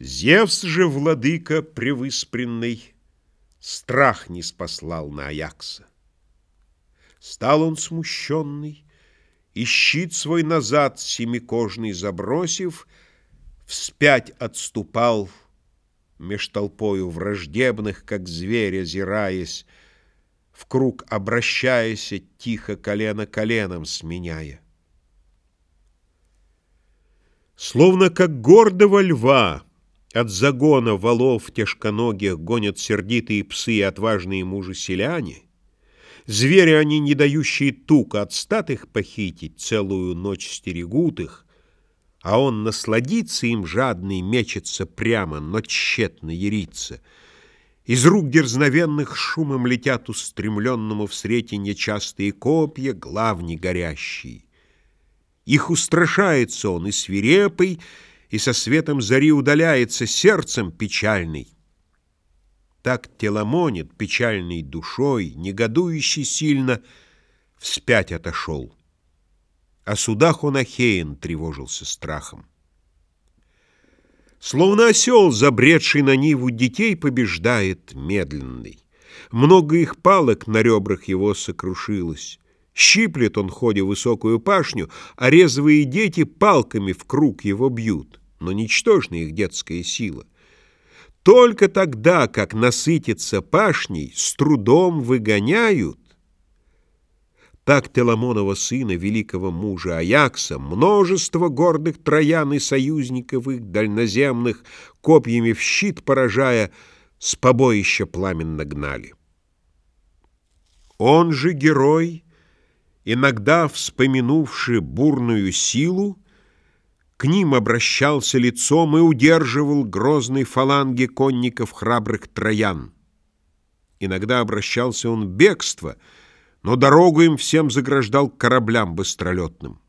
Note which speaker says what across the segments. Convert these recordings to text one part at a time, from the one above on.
Speaker 1: Зевс же, владыка превыспренный, Страх не спаслал на Аякса. Стал он смущенный, И щит свой назад семикожный забросив, Вспять отступал, меж толпою враждебных, Как зверь озираясь, В круг обращаясь, тихо колено коленом сменяя. Словно как гордого льва от загона валов тяжконогих гонят сердитые псы и отважные мужи-селяне, Звери они, не дающие тука от статых похитить, целую ночь стерегут их, а он насладится им жадный, мечется прямо, но тщетно ярится. Из рук дерзновенных шумом летят устремленному в сретенье частые копья, главни горящие. Их устрашается он и свирепый, и со светом зари удаляется сердцем печальный. Так теломонит печальной душой, негодующий сильно, вспять отошел. О судах он Ахеен тревожился страхом. Словно осел, забредший на Ниву, детей побеждает медленный. Много их палок на ребрах его сокрушилось. Щиплет он, ходя высокую пашню, а резвые дети палками в круг его бьют, но ничтожна их детская сила. Только тогда, как насытится пашней, с трудом выгоняют, так Теламонова сына, великого мужа Аякса, множество гордых троян и союзников их дальноземных, копьями в щит поражая, с побоища пламенно гнали. Он же герой — иногда, вспомянувши бурную силу, к ним обращался лицом и удерживал грозной фаланги конников храбрых троян. Иногда обращался он бегство, но дорогу им всем заграждал кораблям быстролетным.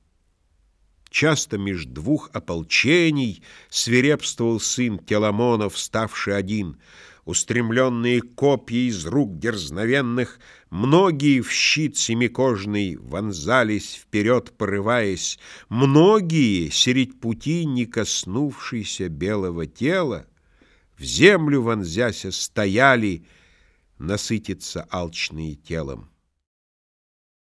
Speaker 1: Часто меж двух ополчений свирепствовал сын Теламона, вставший один — устремленные копья из рук дерзновенных, многие в щит семикожный вонзались, вперед порываясь, многие, середь пути не коснувшиеся белого тела, в землю вонзяся стояли, насытиться алчные телом.